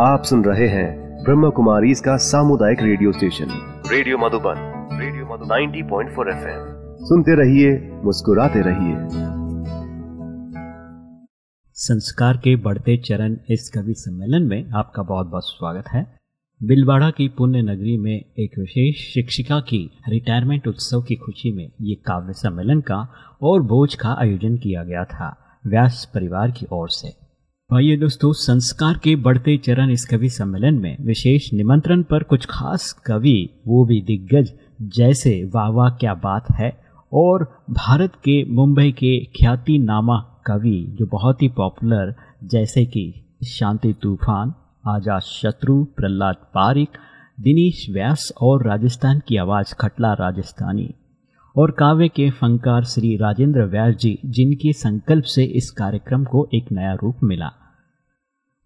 आप सुन रहे हैं ब्रह्म कुमारी इसका सामुदायिक radio station. Radio Madhuban radio Madhuban 90.4 FM. सुनते रहिए मुस्कुराते रहिए। संस्कार के बढ़ते चरण इस कवि सम्मेलन में आपका बहुत बहुत स्वागत है। बिलवाड़ा की पुण्य नगरी में एक विशेष शिक्षिका की रिटायरमेंट उत्सव की खुशी में ये काव्य सम्मेलन का और बोझ का आयोजन किया गया था। व्यास परिवार की ओर से। आइए दोस्तों, संस्कार के बढ़ते चरण इस कवि सम्मेलन में विशेष निमंत्रण पर कुछ खास कवि, वो भी दिग्गज, जैसे वाह वाह क्या बात है, और भारत के मुंबई के ख्याति नामा कवि, जो बहुत ही पॉपुलर, जैसे कि शांति तूफ़ान, आज़ाद शत्रु, प्रहलाद पारिक, दिनेश व्यास और राजस्थान की आवाज़ खटला राजस्थानी। और काव्य के फंकार श्री राजेंद्र व्यास जी, जिनके संकल्प से इस कार्यक्रम को एक नया रूप मिला।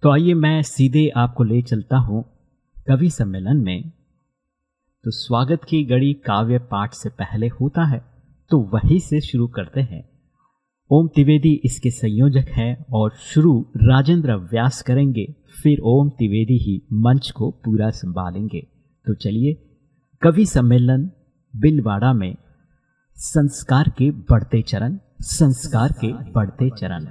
तो आइए मैं सीधे आपको ले चलता हूँ कवि सम्मेलन में। तो स्वागत की गड़ी काव्य पाठ से पहले होता है तो वही से शुरू करते हैं। ओम त्रिवेदी इसके संयोजक हैं और शुरू राजेंद्र व्यास करेंगे, फिर ओम त्रिवेदी ही मंच को पूरा संभालेंगे। तो चलिए कवि सम्मेलन बिलवाड़ा में संस्कार के बढ़ते चरण, संस्कार के बढ़ते चरण।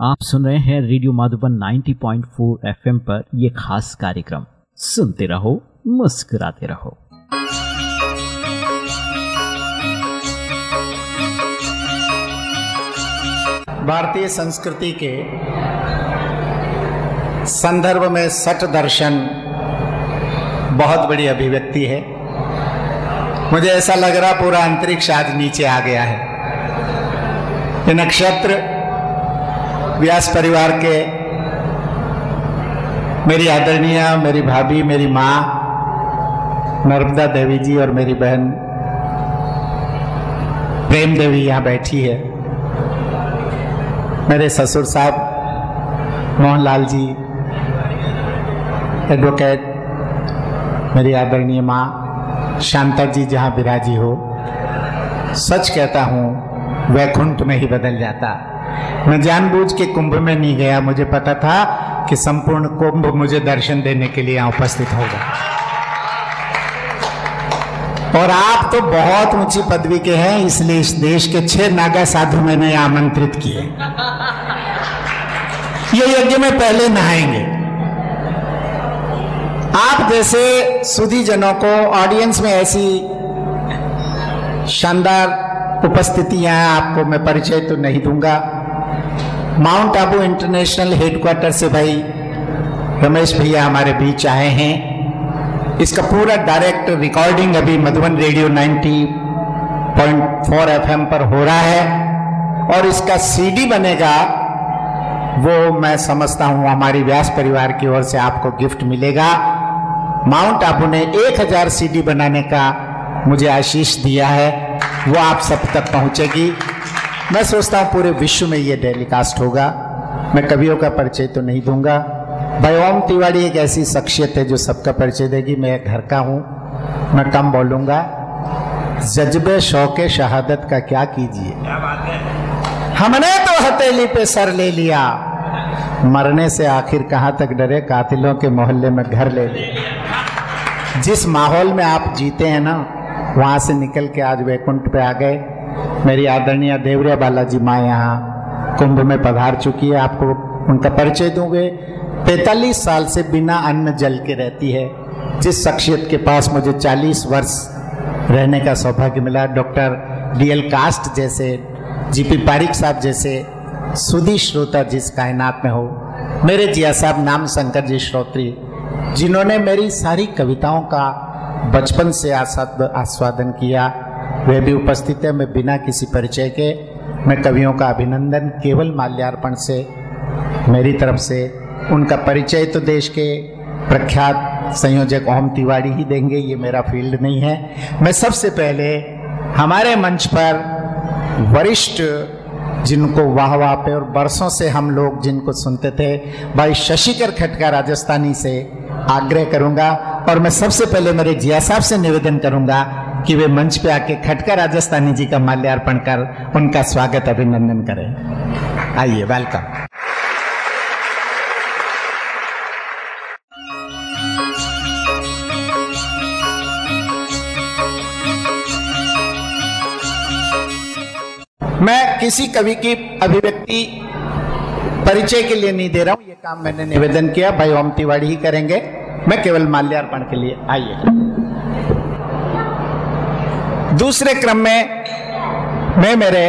आप सुन रहे हैं रेडियो माधुबन 90.4 एफएम पर यह खास कार्यक्रम। सुनते रहो, मुस्कुराते रहो। भारतीय संस्कृति के संदर्भ में सठ दर्शन बहुत बड़ी अभिव्यक्ति है। मुझे ऐसा लग रहा पूरा अंतरिक्ष आज नीचे आ गया है। ये नक्षत्र व्यास परिवार के मेरी आदरणीय, मेरी भाभी, मेरी माँ, नर्मदा देवी जी और मेरी बहन प्रेम देवी यहाँ बैठी है। मेरे ससुर साहब, मोहनलाल जी एडवोकेट मेरी आदरणीय माँ शांता जी जहाँ विराजी हो, सच कहता हूँ, वैकुंठ में ही बदल जाता। मैं जानबूझ के कुंभ में नहीं गया, मुझे पता था कि संपूर्ण कुंभ मुझे दर्शन देने के लिए उपस्थित होगा। और आप तो बहुत ऊँची पदवी के हैं, इसलिए इस देश के छह नागा साधु मैंने आमंत्रित किए। ये यज्ञ में पहले नहाएँगे। आप जैसे सुधी जनों को ऑडियंस में ऐसी शानदार उपस्थितियाँ आपको मैं परिचय तो नहीं दूँगा। माउंट आबू इंटरनेशनल हेडक्वार्टर से भाई रमेश भैया हमारे बीच आए हैं। इसका पूरा डायरेक्ट रिकॉर्डिंग अभी मधुबन रेडियो 90.4 एफएम पर हो रहा है और इसका सीडी बनेगा, वो मैं समझता हूँ हमारी व्यास परिवार की ओर से आपको गिफ्ट मिलेगा। माउंट आबू ने 1000 सीडी बनाने का मुझे आशीष दिया है। वो आप सब तक पहुंचेगी। मैं सोचता हूँ पूरे विश्व में ये टेलीकास्ट होगा। मैं कवियों का परिचय तो नहीं दूँगा। भाई ओम तिवारी एक ऐसी शख्सियत है जो सबका परिचय देगी। मैं घर का हूँ। मैं कम बोलूँगा। जज्बे, शौक, शहादत का क्या कीजिए? हमने तो हथेली पे सर ले लिया। मरने से आखिर कहाँ तक डरे? कातिलों के मोहल्ले में घर ले लिया। जिस माहौल में आप जीते हैं ना, वहाँ से निकल के आज वैकुंठ पे आ गए। मेरी आदरणीय देवरिया बालाजी माँ यहाँ कुंभ में पधार चुकी है। आपको उनका परिचय दूँगे। पैतालीस साल से बिना अन्न जल के रहती है। जिस शख्सियत के पास मुझे 40 वर्ष रहने का सौभाग्य मिला, डॉक्टर डीएल कास्ट जैसे, जीपी पारिक साहब जैसे सुधी श्रोता जिस कायनात में हो। मेरे जिया साहब नाम शंकर जी श्रोत्री जिन्होंने मेरी सारी कविताओं का बचपन से आस्वादन किया, वे भी उपस्थित है, मैं बिना किसी परिचय के, मैं कवियों का अभिनंदन केवल माल्यार्पण से, मेरी तरफ़ से, उनका परिचय तो देश के प्रख्यात संयोजक ओम तिवारी ही देंगे, ये मेरा फ़ील्ड नहीं है। मैं सबसे पहले हमारे मंच पर वरिष्ठ जिनको वाह वाह पे और बरसों से हम लोग जिनको सुनते थे, भाई शशिकर खटका राजस्थानी से आग्रह करूँगा और मैं सबसे पहले मेरे जिया साहब से निवेदन करूँगा कि वे मंच पे आके खटका राजस्थानी जी का माल्यार्पण कर उनका स्वागत अभिनंदन करें। आइए वेलकम मैं किसी कवि की अभिव्यक्ति परिचय के लिए नहीं दे रहा हूँ, ये काम मैंने निवेदन किया, भाई ओम तिवाड़ी ही करेंगे। मैं केवल माल्यार्पण के लिए आइए। दूसरे क्रम में मैं मेरे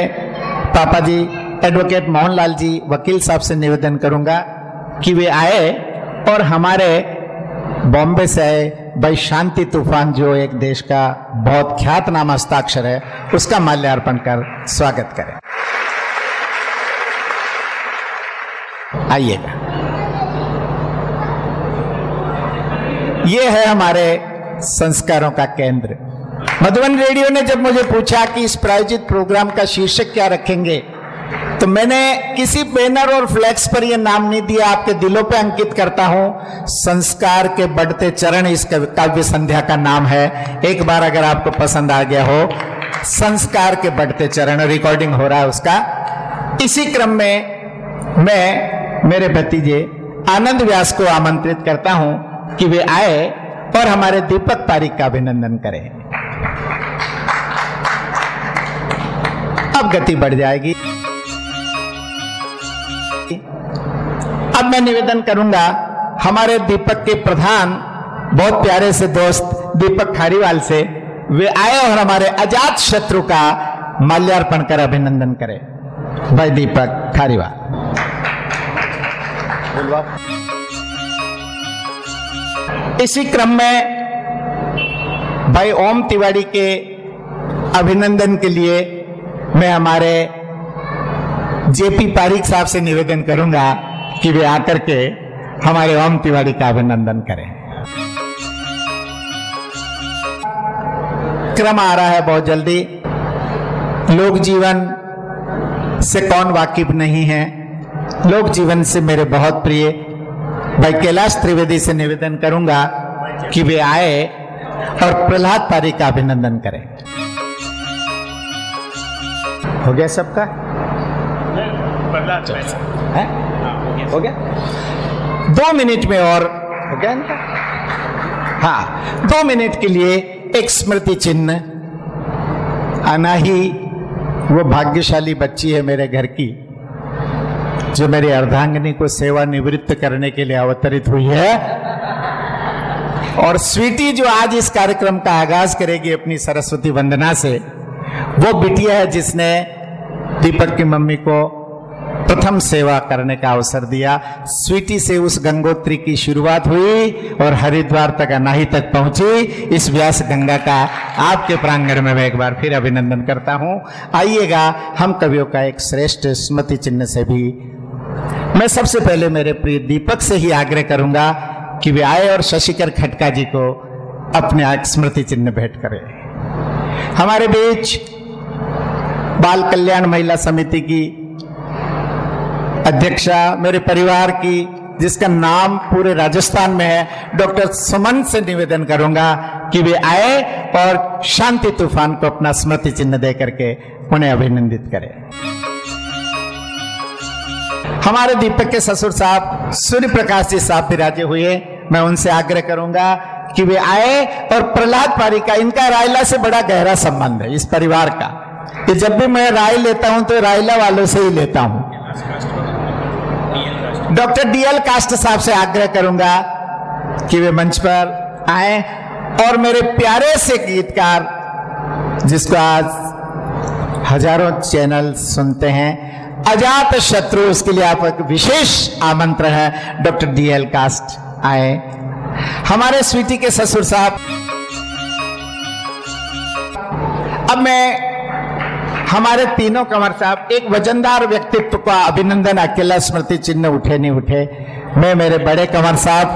पापा जी एडवोकेट मोहनलाल जी वकील साहब से निवेदन करूँगा कि वे आए और हमारे बॉम्बे से आए भाई शांति तूफ़ान जो एक देश का बहुत ख्यात नाम हस्ताक्षर है, उसका माल्यार्पण कर स्वागत करें। आइएगा ये है हमारे संस्कारों का केंद्र। मधुबन रेडियो ने जब मुझे पूछा कि इस प्रायोजित प्रोग्राम का शीर्षक क्या रखेंगे तो मैंने किसी बैनर और फ्लैक्स पर यह नाम नहीं दिया, आपके दिलों पर अंकित करता हूँ। संस्कार के बढ़ते चरण इस काव्य संध्या का नाम है। एक बार अगर आपको पसंद आ गया हो, संस्कार के बढ़ते चरण रिकॉर्डिंग हो रहा है उसका। इसी क्रम में मैं मेरे भतीजे आनंद व्यास को आमंत्रित करता हूँ कि वे आए और हमारे दीपक पारिक का अभिनंदन करें। अब गति बढ़ जाएगी। अब मैं निवेदन करूँगा, हमारे दीपक के प्रधान, बहुत प्यारे से दोस्त दीपक खारीवाल से, वे आए और हमारे अजात शत्रु का माल्यार्पण कर अभिनंदन करें। भाई दीपक खारीवाल। इसी क्रम में भाई ओम तिवारी के अभिनंदन के लिए मैं हमारे जेपी पारिक साहब से निवेदन करूँगा कि वे आकर के हमारे ओम तिवारी का अभिनंदन करें। क्रम आ रहा है बहुत जल्दी। लोक जीवन से कौन वाकिफ नहीं है? लोक जीवन से मेरे बहुत प्रिय। भाई कैलाश त्रिवेदी से निवेदन करूँगा कि वे आए और प्रहलाद पारी का अभिनंदन करें। हो गया सबका? है? हो गया? दो मिनट में और हो गया इनका? हाँ दो मिनट के लिए एक स्मृति चिन्ह। आना ही वो भाग्यशाली बच्ची है मेरे घर की। जो मेरी अर्धांगिनी को सेवा निवृत्त करने के लिए अवतरित हुई है, और स्वीटी जो आज इस कार्यक्रम का आगाज़ करेगी अपनी सरस्वती वंदना से, वो बिटिया है जिसने दीपक की मम्मी को प्रथम सेवा करने का अवसर दिया। स्वीटी से उस गंगोत्री की शुरुआत हुई और हरिद्वार तक अनाही तक पहुँची। इस व्यास गंगा का आपके प्रांगण में मैं एक बार फिर अभिनंदन करता हूँ। आइएगा, हम कवियों का एक श्रेष्ठ स्मृति चिन्ह से भी मैं सबसे पहले मेरे प्रिय दीपक से ही आग्रह करूँगा कि वे आए और शशिकर खटका जी को अपने स्मृति चिन्ह भेंट करें। हमारे बीच बाल कल्याण महिला समिति की अध्यक्षा, मेरे परिवार की, जिसका नाम पूरे राजस्थान में है, डॉक्टर सुमन से निवेदन करूँगा कि वे आए और शांति तूफ़ान को अपना स्मृति चिन्ह दे करके उन्हें अभिनंदित करें। हमारे दीपक के ससुर साहब सूर्य प्रकाश जी साहब भी विराजे हुए। मैं उनसे आग्रह करूँगा कि वे आए और प्रहलाद पारी का, इनका रायला से बड़ा गहरा संबंध है, इस परिवार का। कि जब भी मैं राय लेता हूँ तो रायला वालों से ही लेता हूँ। डॉक्टर डीएल कास्ट साहब से आग्रह करूँगा कि वे मंच पर आए और मेरे प्यारे से गीतकार, जिसको आज हज़ारों चैनल सुनते हैं अजात शत्रु उसके लिए आप एक विशेष आमंत्रण है। डॉक्टर डीएल कास्ट आए। हमारे स्वीटी के ससुर साहब। अब मैं हमारे तीनों कंवर साहब, एक वजनदार व्यक्तित्व का अभिनंदन, अकेला स्मृति चिन्ह उठे नहीं उठे। मैं मेरे बड़े कंवर साहब,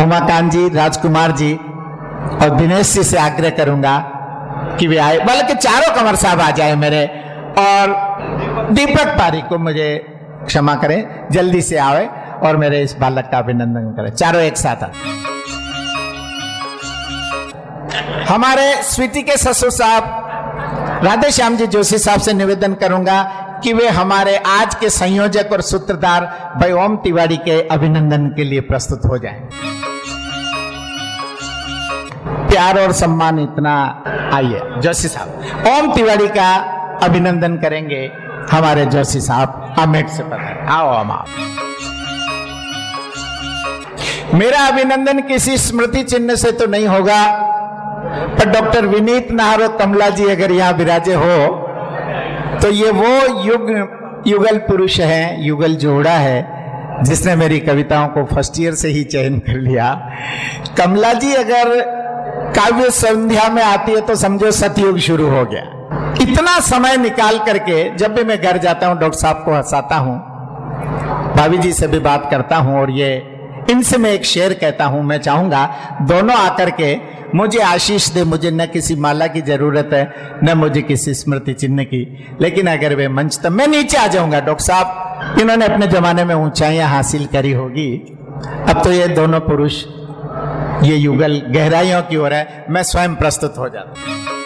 उमाकांत जी, राजकुमार जी और दिनेश जी से आग्रह करूँगा कि वे आए। बल्कि चारों कंवर साहब आ जाए मेरे। और दीपक पारी को मुझे क्षमा करें, जल्दी से आवे और मेरे इस बालक का अभिनंदन करें। चारों एक साथ हमारे स्वीटी के ससुर साहब राधे श्याम जी जोशी साहब से निवेदन करूँगा कि वे हमारे आज के संयोजक और सूत्रधार भाई ओम तिवारी के अभिनंदन के लिए प्रस्तुत हो जाएँ। प्यार और सम्मान इतना, आइए, जोशी साहब, ओम तिवारी का अभिनंदन करेंगे। हमारे जोशी साहब अमेट से पता आओ हम आप। मेरा अभिनंदन किसी स्मृति चिन्ह से तो नहीं होगा, पर डॉक्टर विनीत नाहर कमला जी अगर यहाँ विराजे हो तो ये वो युग, युगल पुरुष है, युगल जोड़ा है, जिसने मेरी कविताओं को फ़र्स्ट ईयर से ही चयन कर लिया। कमला जी अगर काव्य संध्या में आती है तो समझो सतयुग शुरू हो गया। इतना समय निकाल करके जब भी मैं घर जाता हूँ, डॉक्टर साहब को हंसाता हूँ, भाभी जी से भी बात करता हूँ और ये इनसे मैं एक शेर कहता हूँ, मैं चाहूँगा दोनों आकर के मुझे आशीष दे, मुझे न किसी माला की ज़रूरत है, न मुझे किसी स्मृति चिन्ह की। लेकिन अगर वे मंच तब मैं नीचे आ जाऊँगा, डॉक्टर साहब। इन्होंने अपने जमाने में ऊंचाइयाँ हासिल करी होगी। अब तो ये दोनों पुरुष, ये युगल गहराइयों की ओर है, मैं स्वयं प्रस्तुत हो जाता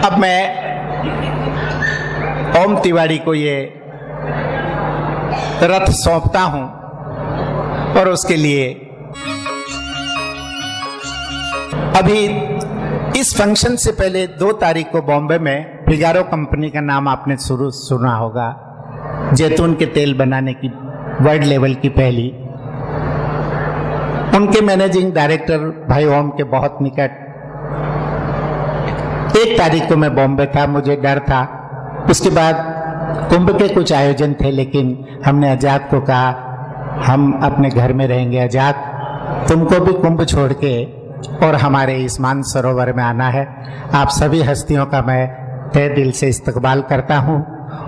अब मैं ओम तिवारी को ये रथ सौंपता हूँ और उसके लिए अभी इस फ़ंक्शन से पहले दो तारीख को बॉम्बे में फिगारो कंपनी का नाम आपने शुरू सुना होगा, जैतून के तेल बनाने की वर्ल्ड लेवल की पहली। उनके मैनेजिंग डायरेक्टर भाई ओम के बहुत निकट एक तारीख को मैं बॉम्बे था, मुझे डर था। उसके बाद कुंभ के कुछ आयोजन थे, लेकिन हमने आज़ाद को कहा, हम अपने घर में रहेंगे आज़ाद। तुमको भी कुंभ छोड़ के और हमारे इस मान सरोवर में आना है। आप सभी हस्तियों का मैं तय दिल से इस्तकबाल करता हूँ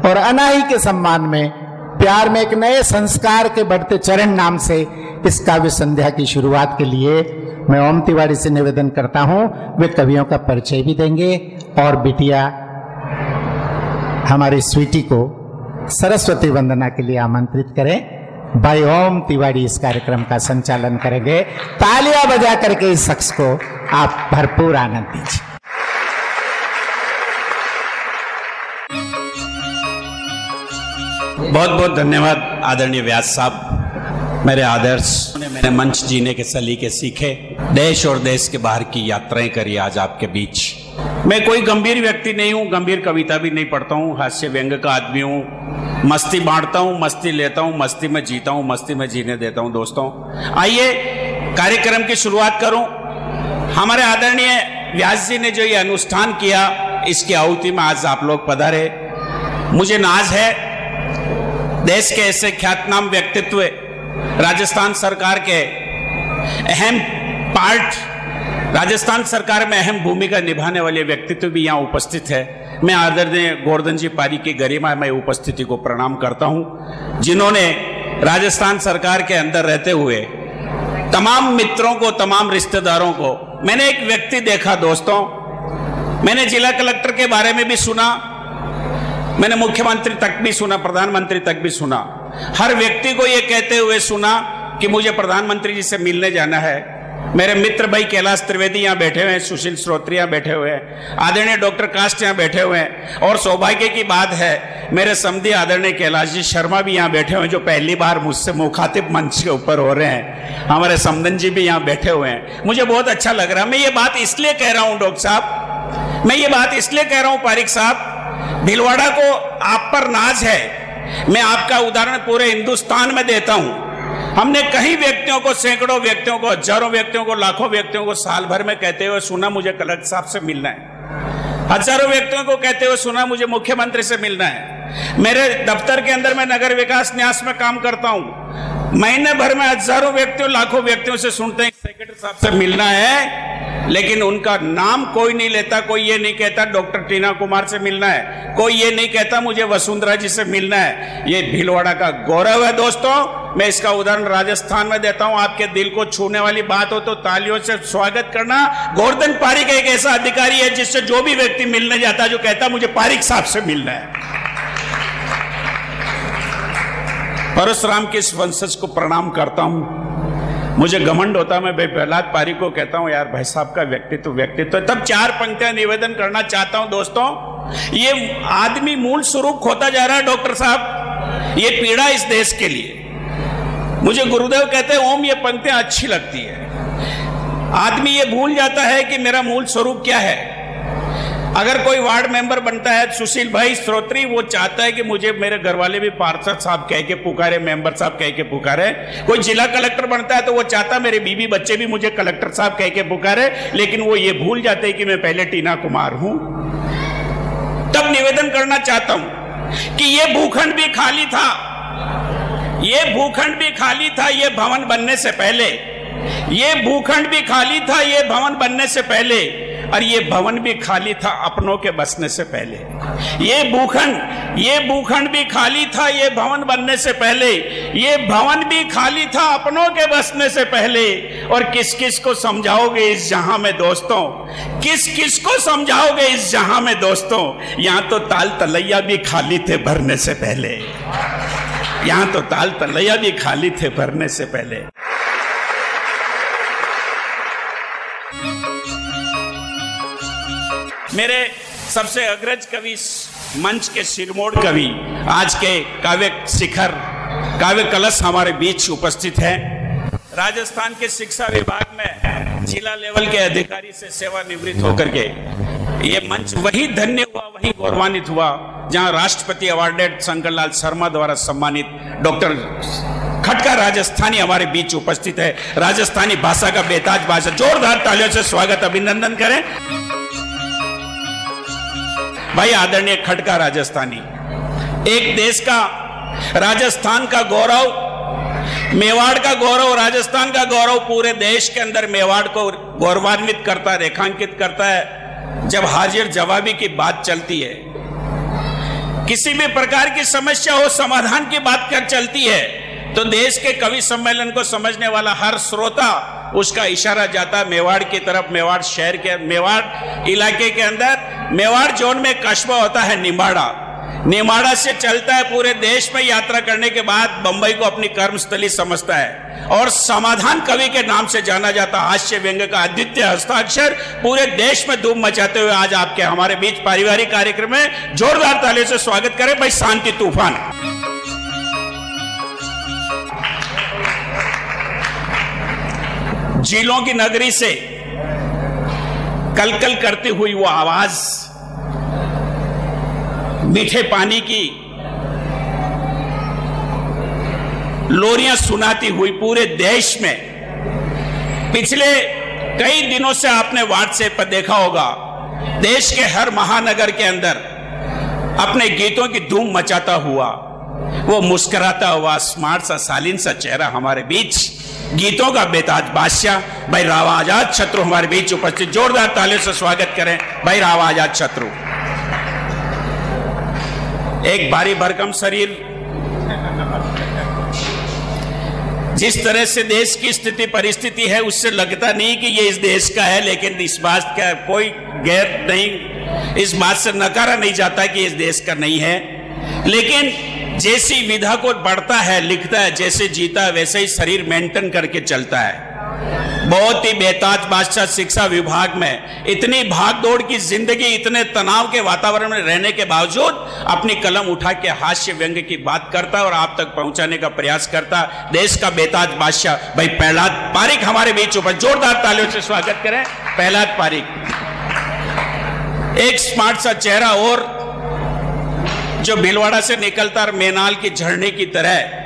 और अनाही के सम्मान में, प्यार में एक नए संस्कार के बढ़ते चरण नाम से इस काव्य संध्या की शुरुआत के लिए मैं ओम तिवारी से निवेदन करता हूँ, वे कवियों का परिचय भी देंगे और बिटिया हमारी स्वीटी को सरस्वती वंदना के लिए आमंत्रित करें। भाई ओम तिवारी इस कार्यक्रम का संचालन करेंगे। तालियाँ बजा करके इस शख्स को आप भरपूर आनंद दीजिए। बहुत बहुत धन्यवाद आदरणीय व्यास साहब, मेरे आदर्श मैंने मंच जीने के सलीके सीखे। देश और देश के बाहर की यात्राएँ करी आज आपके बीच। मैं कोई गंभीर व्यक्ति नहीं हूँ, गंभीर कविता भी नहीं पढ़ता हूँ, हास्य व्यंग का आदमी हूँ। मस्ती बांटता हूँ, मस्ती लेता हूँ, मस्ती में जीता हूँ, मस्ती में जीने देता हूँ, दोस्तों। आइए, कार्यक्रम की शुरुआत करूँ। हमारे आदरणीय व्यास जी ने जो ये अनुष्ठान किया, इसकी आहुति में आज आप लोग पधारे। मुझे नाज है, देश के ऐसे ख्यातनाम व्यक्तित्व राजस्थान सरकार के अहम पार्ट राजस्थान सरकार में अहम भूमिका निभाने वाले व्यक्तित्व भी यहाँ उपस्थित है। मैं आदरणीय गोवर्धन जी पारी की गरिमा में उपस्थिति को प्रणाम करता हूँ। जिन्होंने राजस्थान सरकार के अंदर रहते हुए तमाम मित्रों को, तमाम रिश्तेदारों को, मैंने एक व्यक्ति देखा दोस्तों, मैंने जिला कलेक्टर के बारे में भी सुना, मैंने मुख्यमंत्री तक भी सुना, प्रधानमंत्री तक भी सुना। हर व्यक्ति को यह कहते हुए सुना कि मुझे प्रधानमंत्री जी से मिलने जाना है। मेरे मित्र भाई कैलाश त्रिवेदी यहाँ बैठे हुए हैं, सुशील श्रोत्री यहाँ बैठे हुए हैं, आदरणीय डॉक्टर कास्ट यहाँ बैठे हुए हैं और सौभाग्य की बात है, मेरे समझी आदरणीय कैलाश जी शर्मा भी यहाँ बैठे हुए हैं, जो पहली बार मुझसे मुखातिब मंच के ऊपर हो रहे हैं। हमारे समदन जी भी यहाँ बैठे हुए हैं। मुझे बहुत अच्छा लग रहा है। मैं ये बात इसलिए कह रहा हूँ, डॉक्टर साहब, मैं ये बात इसलिए कह रहा हूँ, पारिक साहब भिलवाड़ा को आप पर नाज है मैं आपका उदाहरण पूरे हिंदुस्तान में देता हूँ। हमने कई व्यक्तियों को, सैकड़ों व्यक्तियों को, हज़ारों व्यक्तियों को, लाखों व्यक्तियों को साल भर में कहते हुए सुना मुझे कलेक्टर साहब से मिलना है। हज़ारों व्यक्तियों को कहते हुए सुना मुझे मुख्यमंत्री से मिलना है। मेरे दफ्तर के अंदर मैं नगर विकास न्यास में काम करता हूँ। महीने भर में हज़ारों व्यक्तियों, लाखों व्यक्तियों से सुनते हैं सेक्रेटरी साहब से मिलना है, लेकिन उनका नाम कोई नहीं लेता, कोई ये नहीं कहता डॉक्टर टीना कुमार से मिलना है, कोई ये नहीं कहता, मुझे वसुंधरा जी से मिलना है। ये भीलवाड़ा का गौरव है दोस्तों। मैं इसका उदाहरण राजस्थान में देता हूँ, आपके दिल को छूने वाली बात हो तो तालियों से स्वागत करना। गोवर्धन पारिक एक ऐसा अधिकारी है जिससे जो भी व्यक्ति मिलने जाता है, जो कहता मुझे पारिक साहब से मिलना है। परशुराम के इस वंशज को प्रणाम करता हूँ। मुझे घमंड होता मैं भाई प्रहलाद पारी को कहता हूँ, यार भाई साहब का व्यक्तित्व व्यक्तित्व। तब चार पंक्तियाँ निवेदन करना चाहता हूँ, दोस्तों। ये आदमी मूल स्वरूप खोता जा रहा है, डॉक्टर साहब। ये पीड़ा इस देश के लिए। मुझे गुरुदेव कहते हैं, ओम, ये पंक्तियाँ अच्छी लगती है। आदमी ये भूल जाता है कि मेरा मूल स्वरूप क्या है। अगर कोई वार्ड मेंबर बनता है, सुशील भाई श्रोत्री वो चाहता है कि मुझे मेरे घर वाले भी पार्षद साहब कह के पुकारे, मेंबर साहब कह के पुकारे। कोई जिला कलेक्टर बनता है तो वो चाहता मेरे बीबी बच्चे भी मुझे कलेक्टर साहब कह के पुकारे, लेकिन वो ये भूल जाते हैं कि मैं पहले टीना कुमार हूँ। तब निवेदन करना चाहता हूँ कि ये भूखंड भी खाली था, ये भूखंड भी खाली था, ये भवन बनने से पहले, ये भूखंड भी खाली था, ये भवन बनने से पहले और ये भवन भी खाली था अपनों के बसने से पहले। ये भूखंड ये भूखंड भी खाली था ये भवन बनने से पहले। ये भवन भी खाली था अपनों के बसने से पहले। और किस किस को समझाओगे इस जहाँ में दोस्तों? किस किस को समझाओगे इस जहाँ में दोस्तों? यहाँ तो ताल तलैया भी खाली थे भरने से पहले। यहाँ तो ताल तलैया भी खाली थे भरने से पहले। मेरे सबसे अग्रज कवि मंच के सिरमोड़ कवि, आज के काव्य शिखर, काव्य कलश हमारे बीच उपस्थित है। राजस्थान के शिक्षा विभाग में जिला लेवल के अधिकारी से सेवानिवृत्त होकर के ये मंच वही धन्य हुआ, वही गौरवान्वित हुआ, जहाँ राष्ट्रपति अवार्डेड शंकर लाल शर्मा द्वारा सम्मानित डॉक्टर खटका राजस्थानी हमारे बीच उपस्थित है। राजस्थानी भाषा का बेताज भाषा, जोरदार तालियों से स्वागत, अभिनंदन करें। भाई, आदरणीय खटका राजस्थानी, एक देश का, राजस्थान का गौरव, मेवाड़ का गौरव, राजस्थान का गौरव पूरे देश के अंदर मेवाड़ को गौरवान्वित करता है, रेखांकित करता है। जब हाजिर जवाबी की बात चलती है, किसी भी प्रकार की समस्या हो, समाधान की बात कर चलती है तो देश के कवि सम्मेलन को समझने वाला हर श्रोता उसका इशारा जाता है मेवाड़ की तरफ़, मेवाड़ शहर के, मेवाड़ इलाके के अंदर। मेवाड़ जोन में कस्बा होता है निमाड़ा। निमाड़ा से चलता है पूरे देश में यात्रा करने के बाद बंबई को अपनी कर्मस्थली समझता है और समाधान कवि के नाम से जाना जाता हास्य व्यंग का अद्वितीय हस्ताक्षर पूरे देश में धूम मचाते हुए आज आपके हमारे बीच पारिवारिक कार्यक्रम में जोरदार ताले से स्वागत करें। भाई शांति तूफ़ान। झीलों की नगरी से कलकल करती हुई वो आवाज़, मीठे पानी की लोरियाँ सुनाती हुई पूरे देश में। पिछले कई दिनों से आपने व्हाट्सएप पर देखा होगा, देश के हर महानगर के अंदर अपने गीतों की धूम मचाता हुआ वो मुस्कुराता हुआ, स्मार्ट सा सालिन सा चेहरा हमारे बीच। गीतों का बेताज बादशाह, भाई राव आज़ाद शत्रु हमारे बीच उपस्थित, जोरदार ताले से स्वागत करें, भाई राव आज़ाद शत्रु। एक भारी भरकम शरीर। जिस तरह से देश की स्थिति, परिस्थिति है, उससे लगता नहीं कि ये इस देश का है, लेकिन इस बात का कोई गैर नहीं, इस बात से नकारा नहीं जाता कि इस देश का नहीं है। लेकिन जैसी विधा को बढ़ता है, लिखता है, जैसे जीता है, वैसे ही शरीर मेंटेन करके चलता है। बहुत ही बेताज बादशाह शिक्षा विभाग में इतनी भाग दौड़ की ज़िंदगी, इतने तनाव के वातावरण में रहने के बावजूद अपनी कलम उठा के हास्य व्यंग की बात करता और आप तक पहुँचाने का प्रयास करता। देश का बेताज बादशाह, भाई पहलाद पारिक हमारे बीच ऊपर जोरदार तालियों से स्वागत करें। पहलाद पारिक। एक स्मार्ट सा चेहरा और जो भिलवाड़ा से निकलता मेनाल की झरने की तरह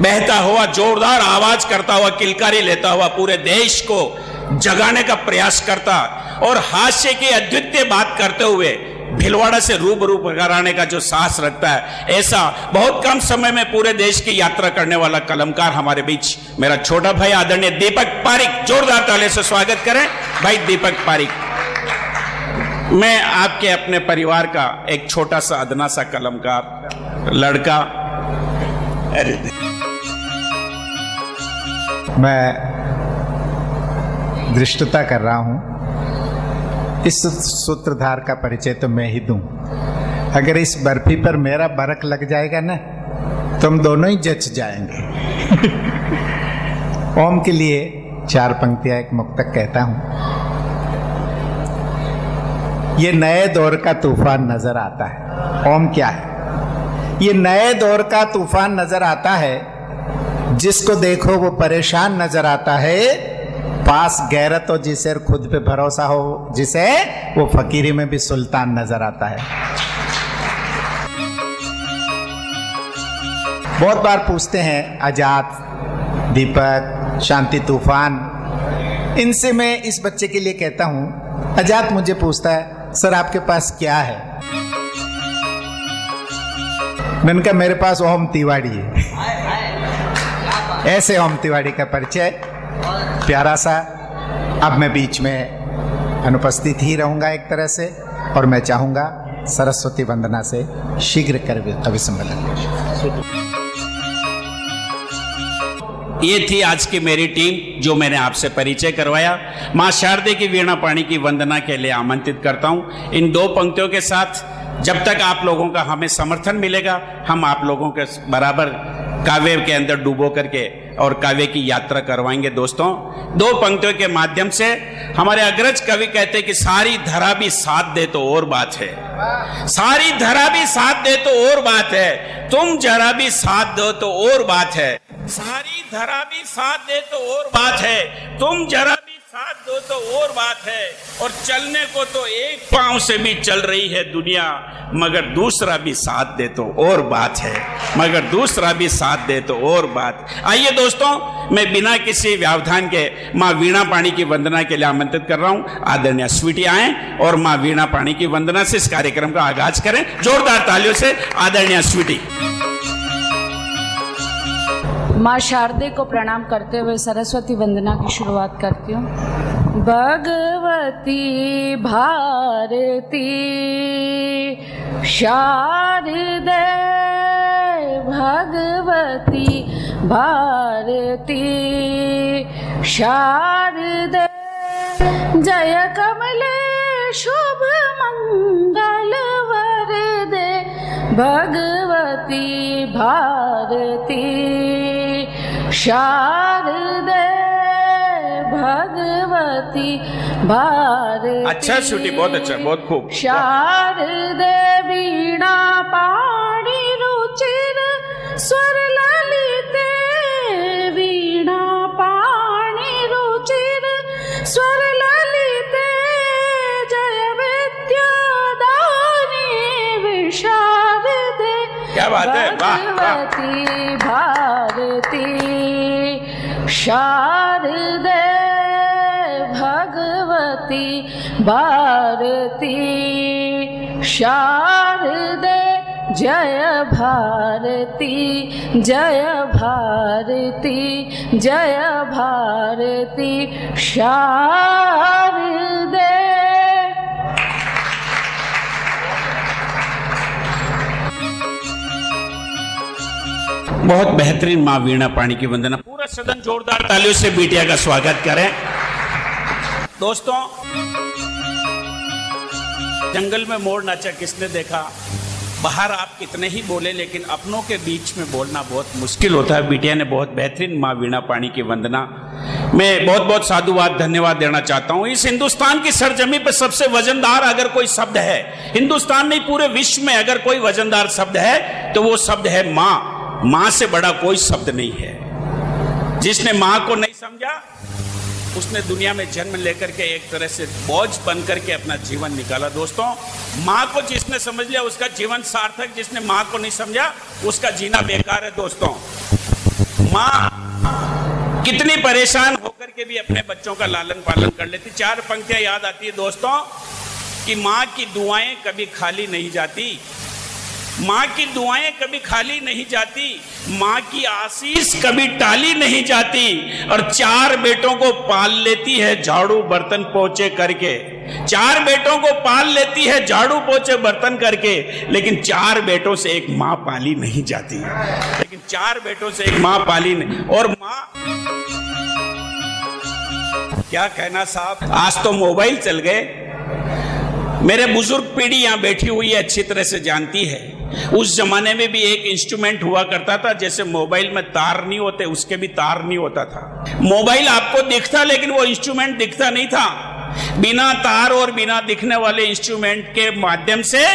बहता हुआ, जोरदार आवाज़ करता हुआ, किलकारी लेता हुआ पूरे देश को जगाने का प्रयास करता और हास्य की अद्वितीय बात करते हुए भिलवाड़ा से रूबरू कराने का जो साहस रखता है, ऐसा बहुत कम समय में पूरे देश की यात्रा करने वाला कलमकार हमारे बीच मेरा छोटा भाई आदरणीय दीपक पारिक, जोरदार ताले से स्वागत करें। भाई दीपक पारिक। मैं आपके अपने परिवार का एक छोटा सा अदना सा कलमकार लड़का। मैं दृष्टता कर रहा हूँ। इस सूत्रधार का परिचय तो मैं ही दूँ। अगर इस बर्फ़ी पर मेरा बरक लग जाएगा ना तो हम दोनों ही जच जाएँगे। ओम के लिए चार पंक्तियाँ एक मुक्तक कहता हूँ। ये नए दौर का तूफ़ान नज़र आता है। ओम क्या है? ये नए दौर का तूफ़ान नज़र आता है, जिसको देखो वो परेशान नज़र आता है, पास गैरत हो, जिसे खुद पे भरोसा हो, जिसे वो फकीरी में भी सुल्तान नज़र आता है। बहुत बार पूछते हैं, आज़ाद, दीपक, शांति तूफ़ान, इनसे मैं इस बच्चे के लिए कहता हूँ, आज़ाद मुझे पूछता है सर आपके पास क्या है? मैंने कहा, मेरे पास ओम तिवाड़ी है। ऐसे ओम तिवाड़ी का परिचय। प्यारा सा, अब मैं बीच में अनुपस्थित ही रहूँगा एक तरह से, और मैं चाहूँगा सरस्वती वंदना से शीघ्र कर कवि सम्मेलन ये थी आज की मेरी टीम, जो मैंने आपसे परिचय करवाया। माँ शारदे की वीणा पाणी की वंदना के लिए आमंत्रित करता हूँ। इन दो पंक्तियों के साथ, जब तक आप लोगों का हमें समर्थन मिलेगा, हम आप लोगों के बराबर काव्य के अंदर डूबो करके और काव्य की यात्रा करवाएँगे दोस्तों। दो पंक्तियों के माध्यम से हमारे अग्रज कवि कहते कि सारी धरा भी साथ दे तो और बात है। सारी धरा भी साथ दे तो और बात है। तुम जरा भी साथ दो तो और बात है। सारी धरा भी साथ दे तो और बात है। तुम जरा भी साथ दो तो और बात है। और चलने को तो एक पाँव से भी चल रही है दुनिया, मगर दूसरा भी साथ दे तो और बात है। मगर दूसरा भी साथ दे तो और बात। आइए दोस्तों, मैं बिना किसी व्यवधान के माँ वीणा पाणी की वंदना के लिए आमंत्रित कर रहा हूँ। आदरणीय स्वीटी आए और माँ वीणा पाणी की वंदना से इस कार्यक्रम का आगाज़ करें। जोरदार तालियों से आदरणीय स्वीटी। माँ शारदे को प्रणाम करते हुए सरस्वती वंदना की शुरुआत करती हूँ। भगवती भारती, शारदे भगवती भारती, शारदे। जय कमले शुभ मंगल वरदे भगवती भारती। शारदे भगवती भारती। अच्छा छुट्टी बहुत अच्छा बहुत खूब। शारदे वीणा पाणी रुचिर स्वर ललिते। वीणा पाणी रुचिर स्वर ललिते। जय विद्यादानी विशारदे क्या बात है? वाह। भगवती भारती। शारदे भगवती भारती। शारदे जय भारती जय भारती जय भारती। शारदे बहुत बेहतरीन माँ वीणा पाणी की वंदना। पूरा सदन जोरदार तालियों से बिटिया का स्वागत करें। दोस्तों, जंगल में मोर नाचा किसने देखा? बाहर आप कितने ही बोले, लेकिन अपनों के बीच में बोलना बहुत मुश्किल होता है। बिटिया ने बहुत बेहतरीन माँ वीणा पाणी की वंदना। मैं बहुत बहुत साधुवाद, धन्यवाद देना चाहता हूँ। इस हिंदुस्तान की सरजमी पर सबसे वजनदार अगर कोई शब्द है, हिंदुस्तान नहीं, पूरे विश्व में अगर कोई वजनदार शब्द है तो वो शब्द है माँ। माँ से बड़ा कोई शब्द नहीं है। जिसने माँ को नहीं समझा, उसने दुनिया में जन्म लेकर के एक तरह से बोझ बन करके अपना जीवन निकाला। दोस्तों, माँ को जिसने समझ लिया, उसका जीवन सार्थक, जिसने माँ को नहीं समझा, उसका जीना बेकार है। दोस्तों, माँ कितनी परेशान होकर के भी अपने बच्चों का लालन पालन कर लेती। चार पंक्तियाँ याद आती है दोस्तों, कि माँ की दुआएँ कभी खाली नहीं जाती। माँ की दुआएँ कभी खाली नहीं जाती, माँ की आशीष कभी टाली नहीं जाती, और चार बेटों को पाल लेती है झाड़ू बर्तन पोचे करके। चार बेटों को पाल लेती है झाड़ू पोचे बर्तन करके, लेकिन चार बेटों से एक माँ पाली नहीं जाती। लेकिन चार बेटों से एक माँ पाली नहीं। और माँ, क्या कहना साहब? आज तो मोबाइल चल गए। मेरे बुज़ुर्ग पीढ़ी यहाँ बैठी हुई है, अच्छी तरह से जानती है। उस जमाने में भी एक इंस्ट्रूमेंट हुआ करता था, जैसे मोबाइल में तार नहीं होते, उसके भी तार नहीं होता था। मोबाइल आपको दिखता, लेकिन वो इंस्ट्रूमेंट दिखता नहीं था। बिना तार और बिना दिखने वाले इंस्ट्रूमेंट के माध्यम से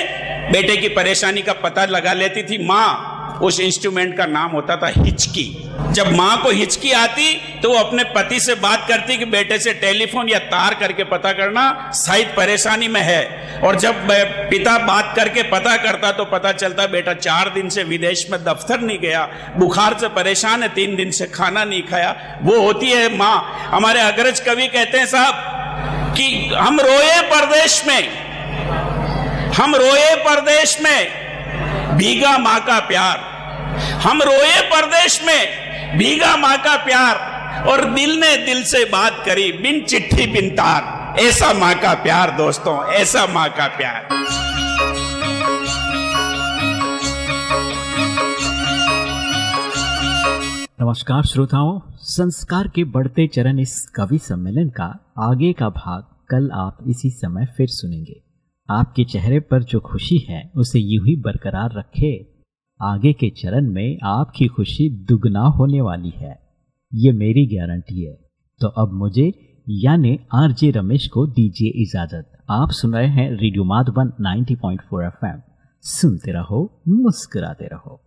बेटे की परेशानी का पता लगा लेती थी माँ। उस इंस्ट्रूमेंट का नाम होता था हिचकी। जब माँ को हिचकी आती तो वो अपने पति से बात करती कि, बेटे से टेलीफोन या तार करके पता करना, शायद परेशानी में है। और जब पिता बात करके पता करता तो पता चलता, बेटा, चार दिन से विदेश में दफ्तर नहीं गया, बुखार से परेशान है, तीन दिन से खाना नहीं खाया। वो होती है माँ। हमारे अग्रज कवि कहते हैं, साहब, कि हम रोए परदेश में, हम रोए परदेश में, भीगा माँ का प्यार। हम रोए परदेश में। भीगा माँ का प्यार और दिल ने दिल से बात करी, बिन चिट्ठी, बिन तार। ऐसा माँ का प्यार दोस्तों, ऐसा माँ का प्यार। नमस्कार श्रोताओं, संस्कार के बढ़ते चरण इस कवि सम्मेलन का आगे का भाग कल आप इसी समय फिर सुनेंगे। आपके चेहरे पर जो खुशी है, उसे यूँ ही बरकरार रखे। आगे के चरण में आपकी खुशी दुगना होने वाली है। ये मेरी गारंटी है। तो अब मुझे, यानी आरजे रमेश को दीजिए इजाज़त। आप सुन रहे हैं रेडियो माधवन 90.4 एफएम। सुनते रहो, मुस्कुराते रहो।